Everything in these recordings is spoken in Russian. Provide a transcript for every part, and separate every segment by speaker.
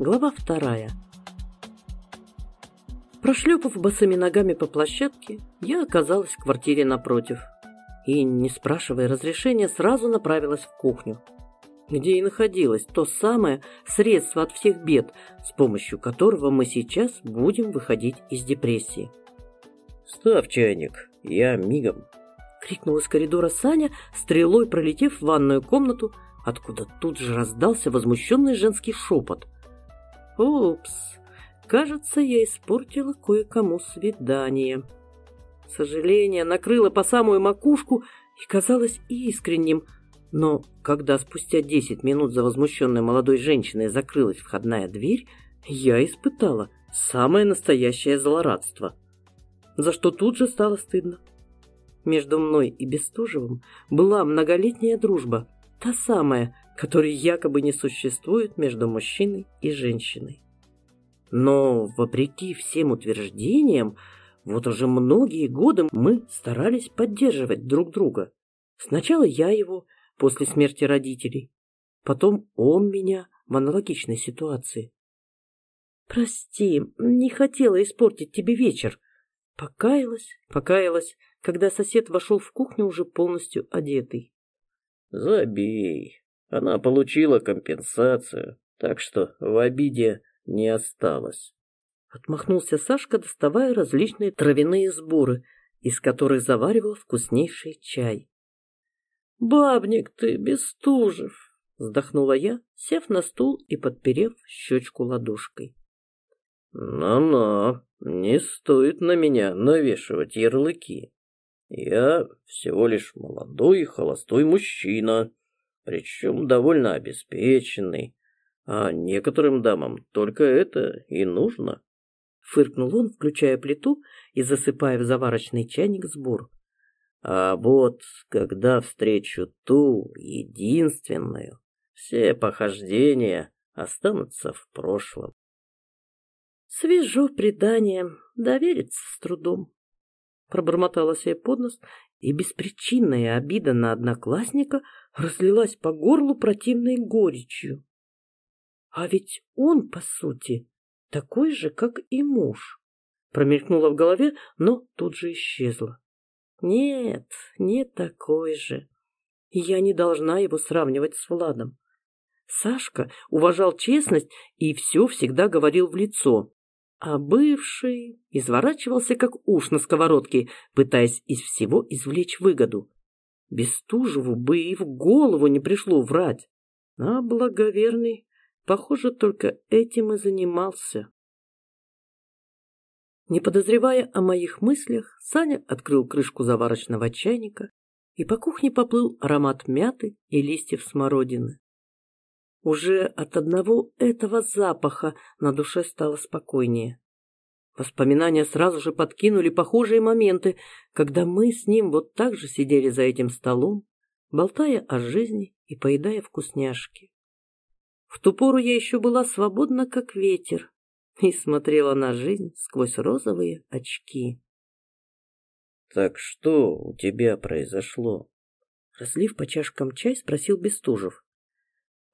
Speaker 1: Глава вторая. Прошлепав босыми ногами по площадке, я оказалась в квартире напротив. И, не спрашивая разрешения, сразу направилась в кухню, где и находилось то самое средство от всех бед, с помощью которого мы сейчас будем выходить из депрессии.
Speaker 2: «Ставь чайник, я мигом», —
Speaker 1: крикнул из коридора Саня, стрелой пролетев в ванную комнату, откуда тут же раздался возмущенный женский шепот. «Упс, кажется, я испортила кое-кому свидание». Сожаление накрыло по самую макушку и казалось искренним, но когда спустя десять минут за возмущенной молодой женщиной закрылась входная дверь, я испытала самое настоящее злорадство, за что тут же стало стыдно. Между мной и Бестужевым была многолетняя дружба, та самая, которой якобы не существует между мужчиной и женщиной. Но, вопреки всем утверждениям, вот уже многие годы мы старались поддерживать друг друга. Сначала я его, после смерти родителей, потом он меня в аналогичной ситуации. «Прости, не хотела испортить тебе вечер», Покаялась, покаялась, когда сосед вошел в кухню уже полностью одетый.
Speaker 2: Забей. Она получила компенсацию, так что в обиде не осталось.
Speaker 1: Отмахнулся Сашка, доставая различные травяные сборы, из которых заваривал вкуснейший чай. «Бабник ты, Бестужев!» — вздохнула я, сев на стул и подперев щечку ладошкой.
Speaker 2: «Но-но, не стоит на меня навешивать ярлыки. Я всего лишь молодой холостой мужчина, причем довольно обеспеченный, а некоторым дамам только это и нужно».
Speaker 1: Фыркнул он, включая плиту и засыпая в заварочный чайник сбор.
Speaker 2: «А вот когда встречу ту, единственную, все похождения останутся в прошлом.
Speaker 1: Свежо предание, довериться с трудом. Пробормотала себе под нос, и беспричинная обида на одноклассника разлилась по горлу противной горечью. А ведь он, по сути, такой же, как и муж. Промелькнула в голове, но тут же исчезла. Нет, не такой же. Я не должна его сравнивать с Владом. Сашка уважал честность и все всегда говорил в лицо. А бывший изворачивался, как уж на сковородке, пытаясь из всего извлечь выгоду. Бестужеву бы и в голову не пришло врать. А благоверный, похоже, только этим и занимался. Не подозревая о моих мыслях, Саня открыл крышку заварочного чайника, и по кухне поплыл аромат мяты и листьев смородины. Уже от одного этого запаха на душе стало спокойнее. Воспоминания сразу же подкинули похожие моменты, когда мы с ним вот так же сидели за этим столом, болтая о жизни и поедая вкусняшки. В ту пору я еще была свободна, как ветер, и смотрела на жизнь сквозь розовые очки.
Speaker 2: «Так что у тебя произошло?»
Speaker 1: Разлив по чашкам чай, спросил Бестужев.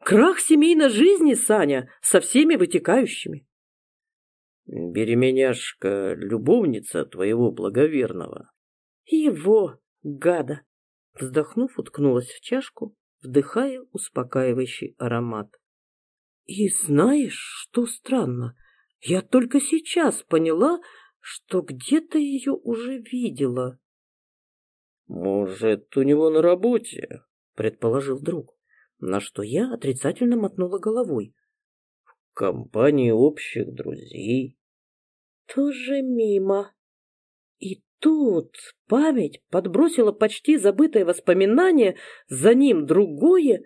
Speaker 1: Крах семейной жизни, Саня, со всеми вытекающими.
Speaker 2: Беременяшка — любовница твоего благоверного.
Speaker 1: Его, гада! Вздохнув, уткнулась в чашку, вдыхая успокаивающий аромат. И знаешь, что странно? Я только сейчас поняла, что где-то ее уже видела.
Speaker 2: Может, у него на работе, предположил друг
Speaker 1: на что я отрицательно мотнула головой.
Speaker 2: В компании общих друзей.
Speaker 1: Тоже мимо. И тут память подбросила почти забытое воспоминание, за ним другое,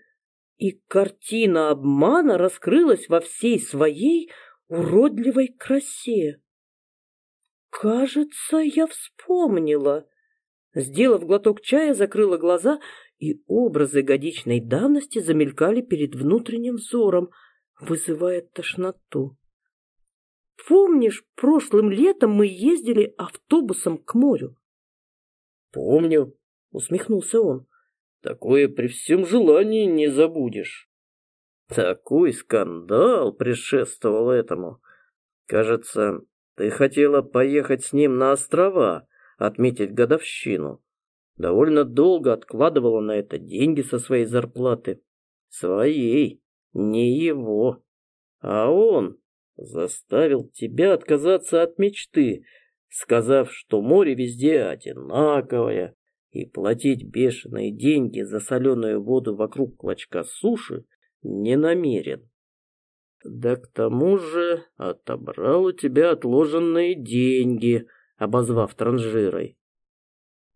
Speaker 1: и картина обмана раскрылась во всей своей уродливой красе. Кажется, я вспомнила. Сделав глоток чая, закрыла глаза и образы годичной давности замелькали перед внутренним взором, вызывая тошноту. Помнишь, прошлым летом мы ездили автобусом к морю?
Speaker 2: Такой скандал предшествовал этому. Кажется, ты хотела поехать с ним на острова, отметить годовщину. Довольно долго откладывала на это деньги со своей зарплаты. Своей, не его. А он заставил тебя отказаться от мечты, сказав, что море везде одинаковое, и платить бешеные деньги за соленую воду вокруг клочка суши не намерен. Да к тому же отобрал у тебя отложенные деньги, обозвав транжирой.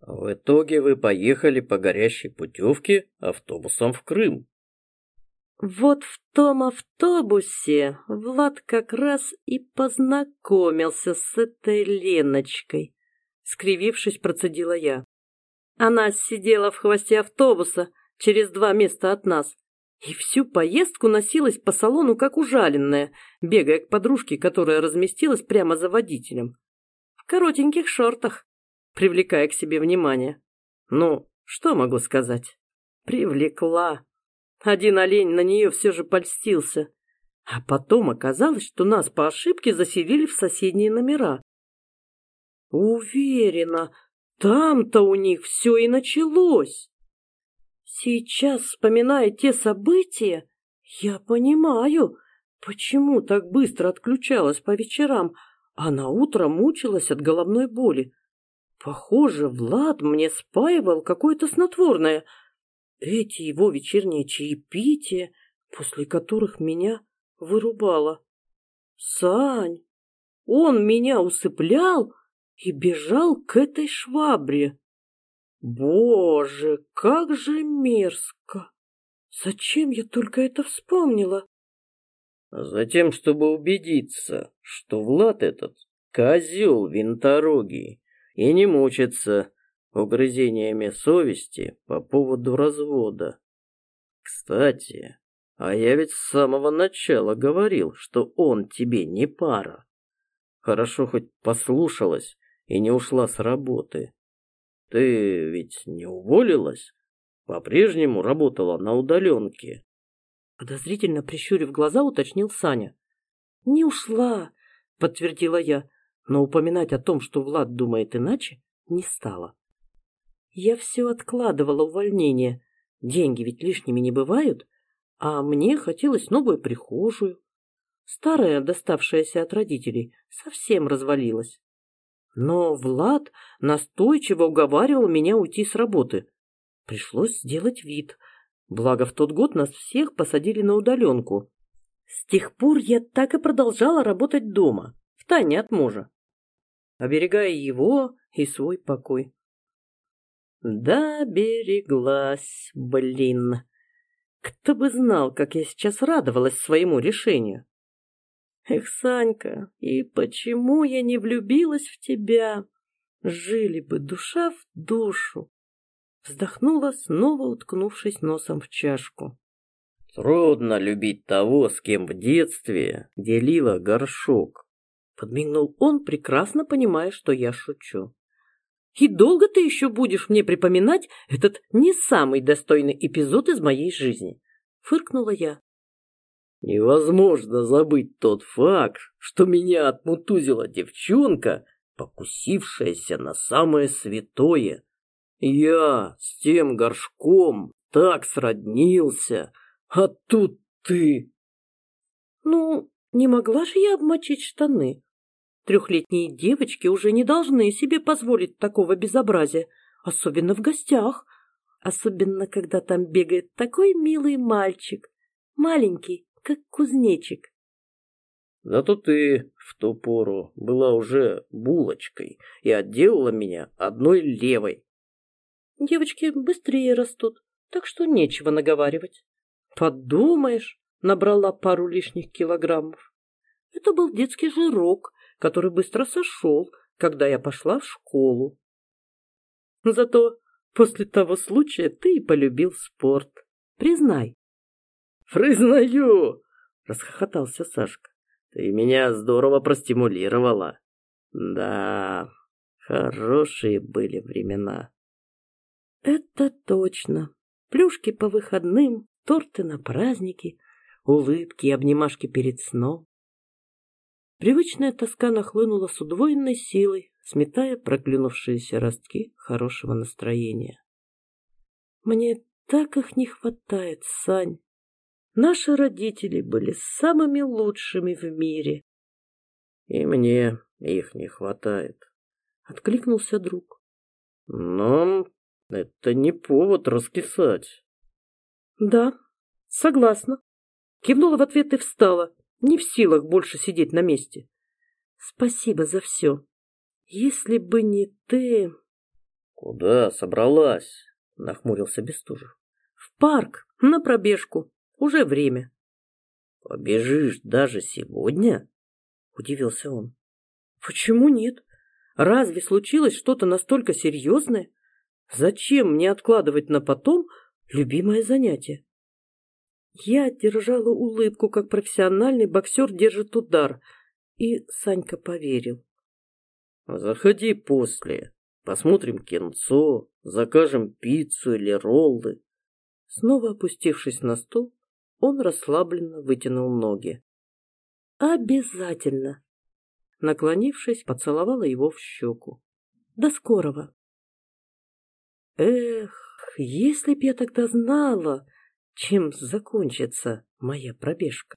Speaker 2: В итоге вы поехали по горящей путевке автобусом в Крым.
Speaker 1: Вот в том автобусе Влад как раз и познакомился с этой Леночкой. Скривившись, процедила я. Она сидела в хвосте автобуса через два места от нас и всю поездку носилась по салону как ужаленная, бегая к подружке, которая разместилась прямо за водителем. В коротеньких шортах, привлекая к себе внимание. Ну, что могу сказать? Привлекла. Один олень на нее все же польстился. А потом оказалось, что нас по ошибке заселили в соседние номера. Уверена, там-то у них все и началось. Сейчас, вспоминая те события, я понимаю, почему так быстро отключалась по вечерам, а на утро мучилась от головной боли. Похоже, Влад мне спаивал какое-то снотворное — эти его вечерние чаепития, после которых меня вырубало. Сань, он меня усыплял и бежал к этой швабре. Боже, как же мерзко! Зачем я только это вспомнила?
Speaker 2: Затем, чтобы убедиться, что Влад этот козел винторогий и не мучится, угрызениями совести по поводу развода. Кстати, а я ведь с самого начала говорил, что он тебе не пара. Хорошо хоть послушалась и не ушла с работы. Ты ведь не уволилась? По-прежнему работала на удаленке.
Speaker 1: Подозрительно прищурив глаза, уточнил Саня. «Не ушла», — подтвердила я, но упоминать о том, что Влад думает иначе, не стала. Я все откладывала увольнение. Деньги ведь лишними не бывают, а мне хотелось новую прихожую. Старая, доставшаяся от родителей, совсем развалилась. Но Влад настойчиво уговаривал меня уйти с работы. Пришлось сделать вид. Благо, в тот год нас всех посадили на удаленку. С тех пор я так и продолжала работать дома, втайне от мужа, оберегая его и свой покой. Да, береглась, блин. Кто бы знал, как я сейчас радовалась своему решению. Эх, Санька, и почему я не влюбилась в тебя? Жили бы душа в душу. Вздохнула, снова уткнувшись носом в чашку.
Speaker 2: Трудно любить того, с кем в детстве делила горшок.
Speaker 1: Подмигнул он, прекрасно понимая, что я шучу. И долго ты еще будешь мне припоминать этот не самый достойный эпизод из моей жизни?» Фыркнула я.
Speaker 2: «Невозможно забыть тот факт, что меня отмутузила девчонка, покусившаяся на самое святое. Я с тем горшком так сроднился, а тут ты...»
Speaker 1: «Ну, не могла же я обмочить штаны?» Трехлетние девочки уже не должны себе позволить такого безобразия, особенно в гостях, особенно когда там бегает такой милый мальчик, маленький, как кузнечик.
Speaker 2: Зато ты в ту пору была уже булочкой и отделала меня одной левой.
Speaker 1: Девочки быстрее растут, так что нечего наговаривать. Подумаешь, набрала пару лишних килограммов. Это был детский жирок, который быстро сошел, когда я пошла в школу. Зато после того случая ты и полюбил спорт. Признай.
Speaker 2: Признаю, расхохотался Сашка. Ты меня здорово простимулировала. Да, хорошие были времена.
Speaker 1: Это точно. Плюшки по выходным, торты на праздники, улыбки и обнимашки перед сном. Привычная тоска нахлынула с удвоенной силой, сметая проклюнувшиеся ростки хорошего настроения. Мне так их не хватает, Сань. Наши родители были самыми лучшими в мире.
Speaker 2: И мне их не хватает,
Speaker 1: откликнулся друг.
Speaker 2: Но это не повод раскисать.
Speaker 1: Да, согласна. Кивнула в ответ и встала, не в силах больше сидеть на месте. Спасибо за все. Если бы не ты...
Speaker 2: Куда собралась? Нахмурился Бестужев.
Speaker 1: В парк, на пробежку. Уже время.
Speaker 2: Побежишь даже сегодня? Удивился он.
Speaker 1: Почему нет? Разве случилось что-то настолько серьезное? Зачем мне откладывать на потом любимое занятие? Я держала улыбку, как профессиональный боксер держит удар, и Санька поверил.
Speaker 2: «Заходи после, посмотрим кинцо, закажем пиццу или роллы».
Speaker 1: Снова опустившись на стул, он расслабленно вытянул ноги. «Обязательно!» Наклонившись, поцеловала его в щеку. «До скорого!» Эх, если б я тогда знала, чем закончится моя пробежка.